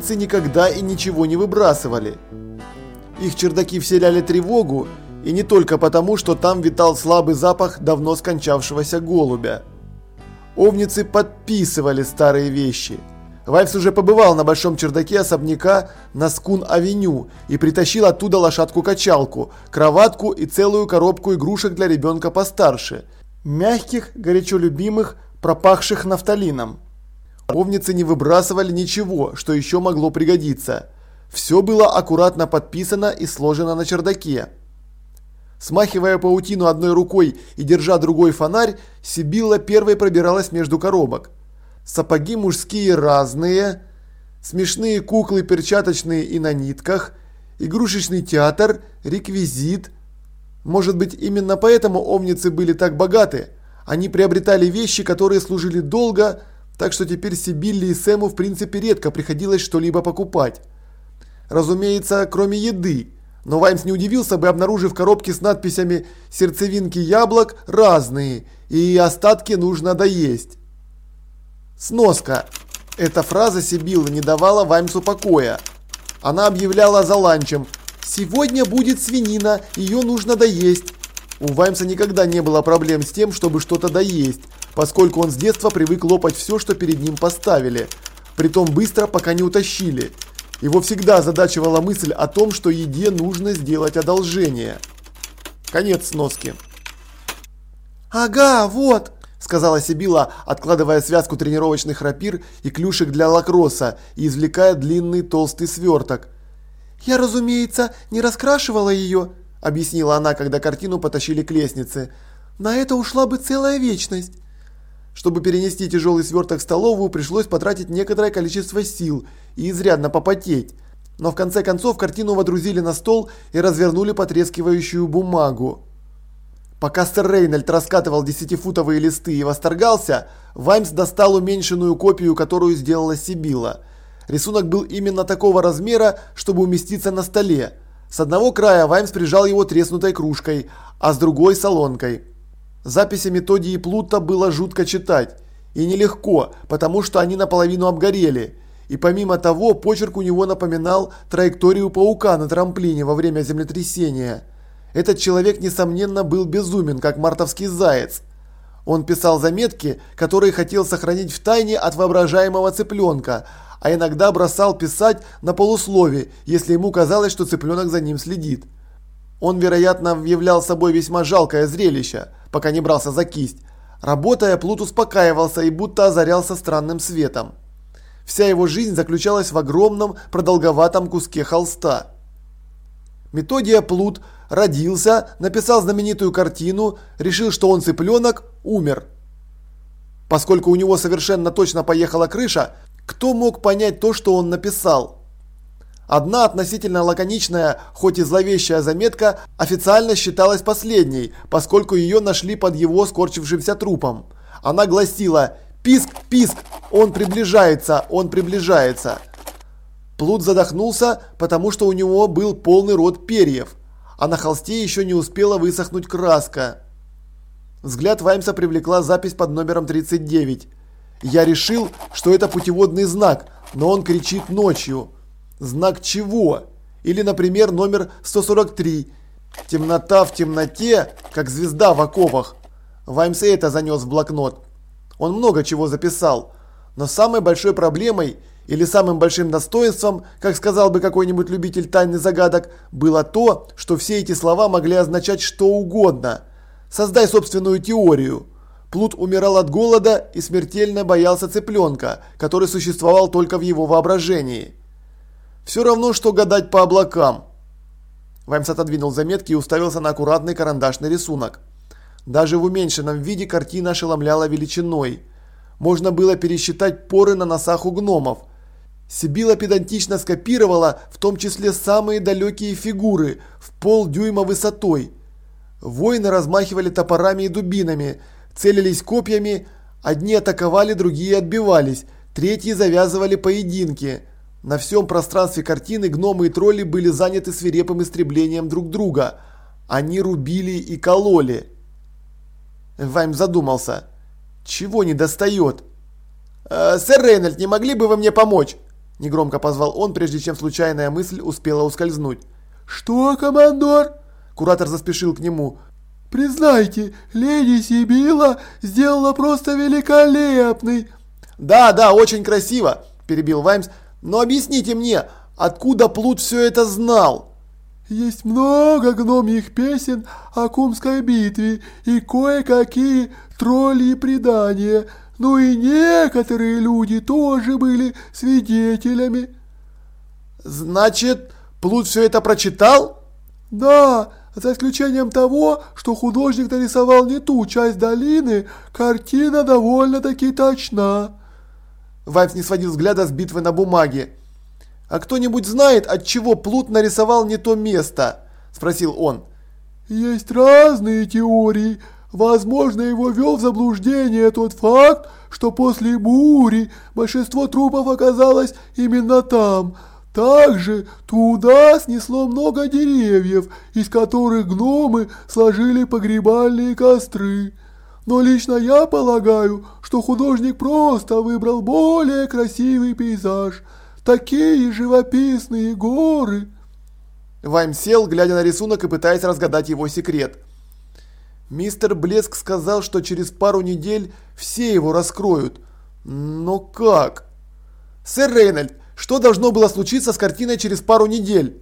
овницы никогда и ничего не выбрасывали. Их чердаки вселяли тревогу, и не только потому, что там витал слабый запах давно скончавшегося голубя. Овницы подписывали старые вещи. Вайфс уже побывал на большом чердаке особняка на Скун-авеню и притащил оттуда лошадку-качалку, кроватку и целую коробку игрушек для ребенка постарше. Мягких, горячо любимых, пропахших нафталином. Овницы не выбрасывали ничего, что еще могло пригодиться. Все было аккуратно подписано и сложено на чердаке. Смахивая паутину одной рукой и держа другой фонарь, Сибилла первой пробиралась между коробок. Сапоги мужские разные, смешные куклы перчаточные и на нитках, игрушечный театр, реквизит. Может быть, именно поэтому омницы были так богаты. Они приобретали вещи, которые служили долго, так что теперь Сибилле и Сэму в принципе редко приходилось что-либо покупать. Разумеется, кроме еды. Но Ваймс не удивился бы, обнаружив коробки с надписями «Сердцевинки яблок разные» и «Остатки нужно доесть». Сноска. Эта фраза Сибиллы не давала Ваймсу покоя. Она объявляла за ланчем «Сегодня будет свинина, ее нужно доесть». У Ваймса никогда не было проблем с тем, чтобы что-то доесть, поскольку он с детства привык лопать все, что перед ним поставили. Притом быстро, пока не утащили. Его всегда озадачивала мысль о том, что еде нужно сделать одолжение. Конец сноски. «Ага, вот!» – сказала Сибила, откладывая связку тренировочных рапир и клюшек для лакросса и извлекая длинный толстый сверток. «Я, разумеется, не раскрашивала ее», – объяснила она, когда картину потащили к лестнице. «На это ушла бы целая вечность». Чтобы перенести тяжелый сверток в столовую, пришлось потратить некоторое количество сил и изрядно попотеть. Но в конце концов картину водрузили на стол и развернули потрескивающую бумагу. Пока сэр Рейнольд раскатывал десятифутовые листы и восторгался, Ваймс достал уменьшенную копию, которую сделала Сибила. Рисунок был именно такого размера, чтобы уместиться на столе. С одного края Ваймс прижал его треснутой кружкой, а с другой – солонкой. Записи Методии Плута было жутко читать. И нелегко, потому что они наполовину обгорели. И помимо того, почерк у него напоминал траекторию паука на трамплине во время землетрясения. Этот человек, несомненно, был безумен, как мартовский заяц. Он писал заметки, которые хотел сохранить в тайне от воображаемого цыпленка, а иногда бросал писать на полуслове, если ему казалось, что цыпленок за ним следит. Он, вероятно, являл собой весьма жалкое зрелище, пока не брался за кисть. Работая, Плут успокаивался и будто озарялся странным светом. Вся его жизнь заключалась в огромном продолговатом куске холста. Методия Плут родился, написал знаменитую картину, решил, что он цыпленок, умер. Поскольку у него совершенно точно поехала крыша, кто мог понять то, что он написал? Одна относительно лаконичная, хоть и зловещая заметка официально считалась последней, поскольку ее нашли под его скорчившимся трупом. Она гласила «Писк, писк! Он приближается, он приближается!» Плут задохнулся, потому что у него был полный рот перьев, а на холсте еще не успела высохнуть краска. Взгляд Ваймса привлекла запись под номером 39. Я решил, что это путеводный знак, но он кричит ночью. Знак чего? Или, например, номер 143. Темнота в темноте, как звезда в оковах. Ваймс это занес в блокнот. Он много чего записал. Но самой большой проблемой или самым большим достоинством, как сказал бы какой-нибудь любитель тайных загадок, было то, что все эти слова могли означать что угодно. Создай собственную теорию. Плут умирал от голода и смертельно боялся цыпленка, который существовал только в его воображении. Все равно, что гадать по облакам. Ваймс отодвинул заметки и уставился на аккуратный карандашный рисунок. Даже в уменьшенном виде картина ошеломляла величиной. Можно было пересчитать поры на носах у гномов. Сибила педантично скопировала в том числе самые далекие фигуры в полдюйма высотой. Воины размахивали топорами и дубинами, целились копьями, одни атаковали, другие отбивались, третьи завязывали поединки – на всем пространстве картины гномы и тролли были заняты свирепым истреблением друг друга. Они рубили и кололи. Вайм задумался. Чего не достает? «Э, «Сэр Рейнольд, не могли бы вы мне помочь?» Негромко позвал он, прежде чем случайная мысль успела ускользнуть. «Что, командор?» Куратор заспешил к нему. «Признайте, леди Сибила сделала просто великолепный!» «Да, да, очень красиво!» – перебил Ваймс. «Но объясните мне, откуда Плут все это знал?» «Есть много гномьих песен о Кумской битве и кое-какие тролли предания, но и некоторые люди тоже были свидетелями». «Значит, Плут все это прочитал?» «Да, за исключением того, что художник нарисовал не ту часть долины, картина довольно-таки точна». Вайф не сводил взгляда с битвы на бумаге. «А кто-нибудь знает, от чего Плут нарисовал не то место?» – спросил он. «Есть разные теории. Возможно, его ввел в заблуждение тот факт, что после бури большинство трупов оказалось именно там. Также туда снесло много деревьев, из которых гномы сложили погребальные костры. Но лично я полагаю, что художник просто выбрал более красивый пейзаж. Такие живописные горы. Вайм сел, глядя на рисунок и пытаясь разгадать его секрет. Мистер Блеск сказал, что через пару недель все его раскроют. Но как? Сэр Рейнольд, что должно было случиться с картиной через пару недель?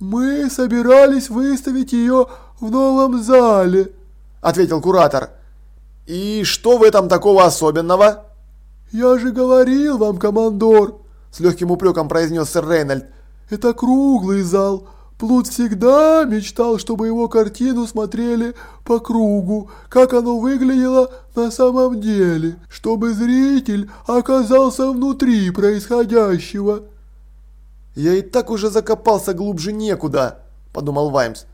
Мы собирались выставить ее в новом зале, ответил куратор. «И что в этом такого особенного?» «Я же говорил вам, командор!» С легким упреком произнес сэр Рейнольд. «Это круглый зал. Плут всегда мечтал, чтобы его картину смотрели по кругу, как оно выглядело на самом деле, чтобы зритель оказался внутри происходящего». «Я и так уже закопался глубже некуда», – подумал Ваймс.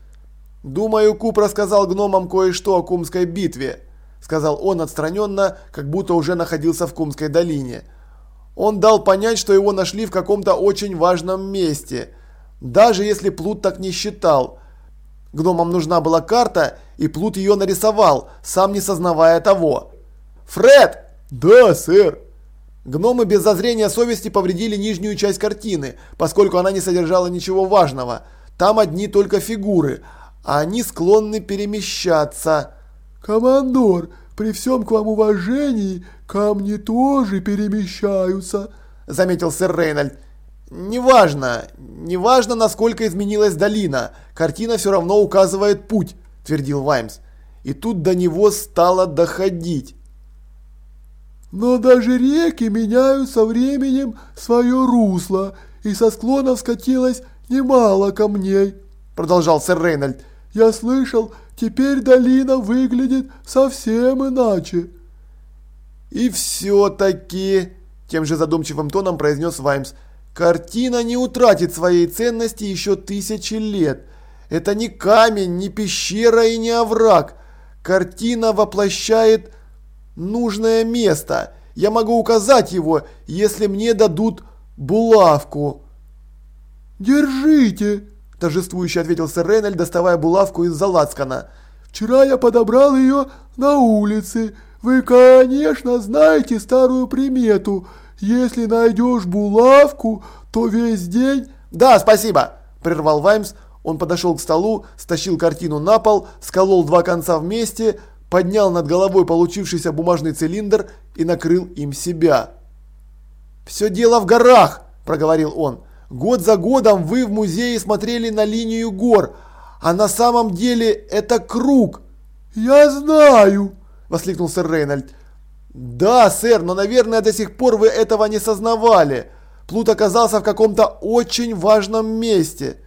«Думаю, Куп рассказал гномам кое-что о Кумской битве». – сказал он отстраненно, как будто уже находился в Кумской долине. Он дал понять, что его нашли в каком-то очень важном месте, даже если Плут так не считал. Гномам нужна была карта, и Плут ее нарисовал, сам не сознавая того. «Фред!» «Да, сэр!» Гномы без зазрения совести повредили нижнюю часть картины, поскольку она не содержала ничего важного. Там одни только фигуры, а они склонны перемещаться. «Командор, при всем к вам уважении, камни тоже перемещаются», – заметил сэр Рейнольд. «Неважно, неважно, насколько изменилась долина, картина все равно указывает путь», – твердил Ваймс. И тут до него стало доходить. «Но даже реки меняют со временем свое русло, и со склонов скатилось немало камней», – продолжал сэр Рейнольд. «Я слышал, Теперь долина выглядит совсем иначе. И все-таки, тем же задумчивым тоном произнес Ваймс, картина не утратит своей ценности еще тысячи лет. Это не камень, не пещера и не овраг. Картина воплощает нужное место. Я могу указать его, если мне дадут булавку. «Держите!» Торжествующе ответил сэр Рейнольд, доставая булавку из-за лацкана. «Вчера я подобрал ее на улице. Вы, конечно, знаете старую примету. Если найдешь булавку, то весь день...» «Да, спасибо!» – прервал Ваймс. Он подошел к столу, стащил картину на пол, сколол два конца вместе, поднял над головой получившийся бумажный цилиндр и накрыл им себя. «Все дело в горах!» – проговорил он. Год за годом вы в музее смотрели на линию гор, а на самом деле это круг. Я знаю, воскликнул сэр Рейнольд. Да, сэр, но, наверное, до сих пор вы этого не сознавали. Плут оказался в каком-то очень важном месте.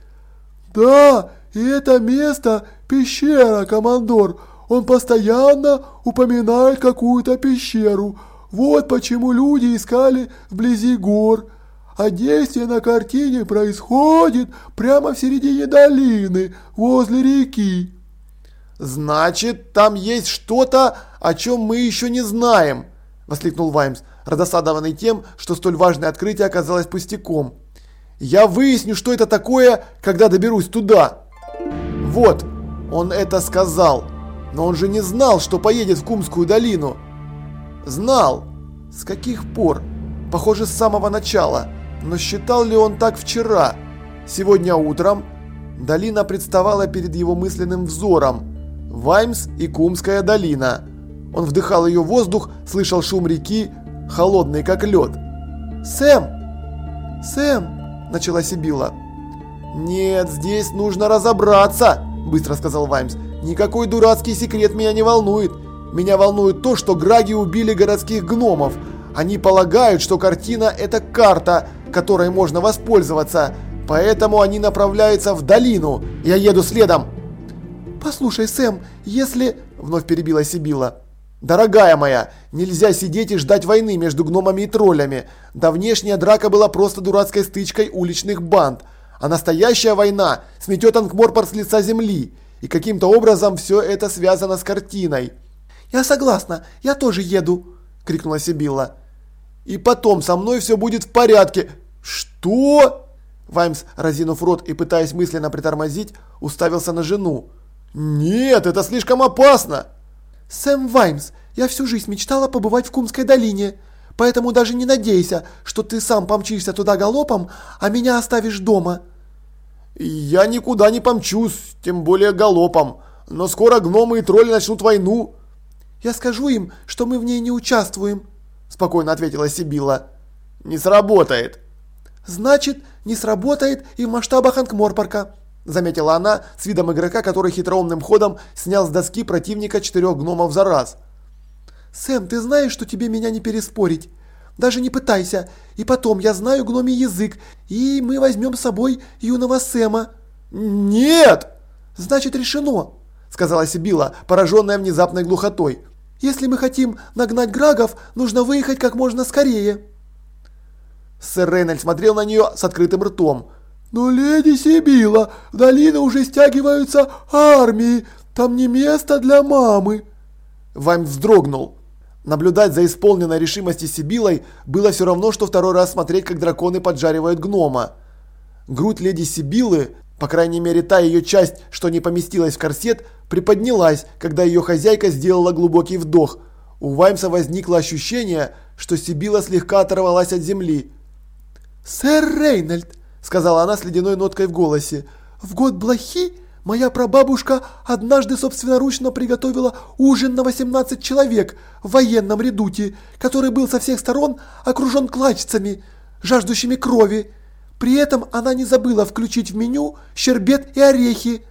Да, и это место пещера, командор. Он постоянно упоминает какую-то пещеру. Вот почему люди искали вблизи гор а действие на картине происходит прямо в середине долины, возле реки. Значит, там есть что-то, о чем мы еще не знаем, воскликнул Ваймс, раздосадованный тем, что столь важное открытие оказалось пустяком. Я выясню, что это такое, когда доберусь туда. Вот, он это сказал, но он же не знал, что поедет в Кумскую долину. Знал. С каких пор? Похоже, с самого начала. Но считал ли он так вчера? Сегодня утром долина представала перед его мысленным взором. Ваймс и Кумская долина. Он вдыхал ее воздух, слышал шум реки, холодный как лед. «Сэм! Сэм!» – начала Сибила. «Нет, здесь нужно разобраться!» – быстро сказал Ваймс. «Никакой дурацкий секрет меня не волнует. Меня волнует то, что Граги убили городских гномов. Они полагают, что картина – это карта, которой можно воспользоваться. Поэтому они направляются в долину. Я еду следом. Послушай, Сэм, если... Вновь перебила Сибила. Дорогая моя, нельзя сидеть и ждать войны между гномами и троллями. Давнешняя драка была просто дурацкой стычкой уличных банд. А настоящая война сметет Ангморпор с лица земли. И каким-то образом все это связано с картиной. «Я согласна, я тоже еду!» – крикнула Сибилла. «И потом со мной все будет в порядке!» «Что?» Ваймс, разинув рот и пытаясь мысленно притормозить, уставился на жену. «Нет, это слишком опасно!» «Сэм Ваймс, я всю жизнь мечтала побывать в Кумской долине, поэтому даже не надейся, что ты сам помчишься туда галопом, а меня оставишь дома». «Я никуда не помчусь, тем более галопом, но скоро гномы и тролли начнут войну». «Я скажу им, что мы в ней не участвуем», – спокойно ответила Сибила. «Не сработает». «Значит, не сработает и в масштабах Анкморпорка», заметила она с видом игрока, который хитроумным ходом снял с доски противника четырех гномов за раз. «Сэм, ты знаешь, что тебе меня не переспорить? Даже не пытайся. И потом, я знаю гномий язык, и мы возьмем с собой юного Сэма». «Нет!» «Значит, решено», сказала Сибила, пораженная внезапной глухотой. «Если мы хотим нагнать Грагов, нужно выехать как можно скорее». Сэр Рейнольд смотрел на нее с открытым ртом. «Но леди Сибила, в долину уже стягиваются армии, там не место для мамы!» Вайм вздрогнул. Наблюдать за исполненной решимостью Сибилой было все равно, что второй раз смотреть, как драконы поджаривают гнома. Грудь леди Сибилы, по крайней мере та ее часть, что не поместилась в корсет, приподнялась, когда ее хозяйка сделала глубокий вдох. У Ваймса возникло ощущение, что Сибила слегка оторвалась от земли. «Сэр Рейнольд», – сказала она с ледяной ноткой в голосе, – «в год блохи моя прабабушка однажды собственноручно приготовила ужин на 18 человек в военном редуте, который был со всех сторон окружен клачцами, жаждущими крови. При этом она не забыла включить в меню щербет и орехи.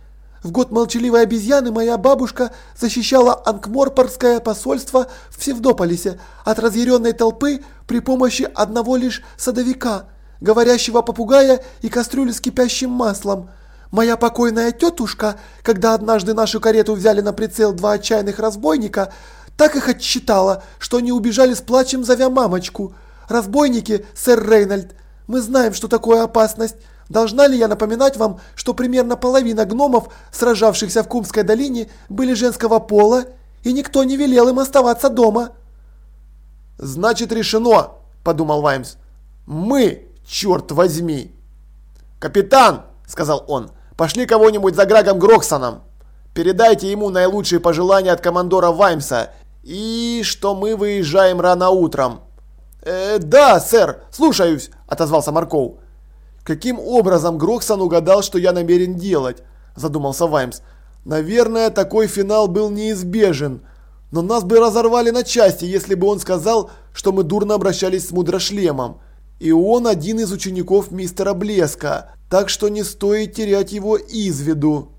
В год молчаливой обезьяны моя бабушка защищала Анкморпорское посольство в Севдополисе от разъяренной толпы при помощи одного лишь садовика – говорящего попугая и кастрюли с кипящим маслом. Моя покойная тетушка, когда однажды нашу карету взяли на прицел два отчаянных разбойника, так их отчитала, что они убежали с плачем, зовя мамочку. Разбойники, сэр Рейнольд, мы знаем, что такое опасность. Должна ли я напоминать вам, что примерно половина гномов, сражавшихся в Кумской долине, были женского пола, и никто не велел им оставаться дома? «Значит, решено», – подумал Ваймс. «Мы черт возьми!» «Капитан!» – сказал он. «Пошли кого-нибудь за Грагом Гроксоном. Передайте ему наилучшие пожелания от командора Ваймса и что мы выезжаем рано утром». «Э, «Да, сэр, слушаюсь», – отозвался Марков. «Каким образом Гроксон угадал, что я намерен делать?» – задумался Ваймс. «Наверное, такой финал был неизбежен, но нас бы разорвали на части, если бы он сказал, что мы дурно обращались с мудрошлемом. И он один из учеников мистера Блеска, так что не стоит терять его из виду.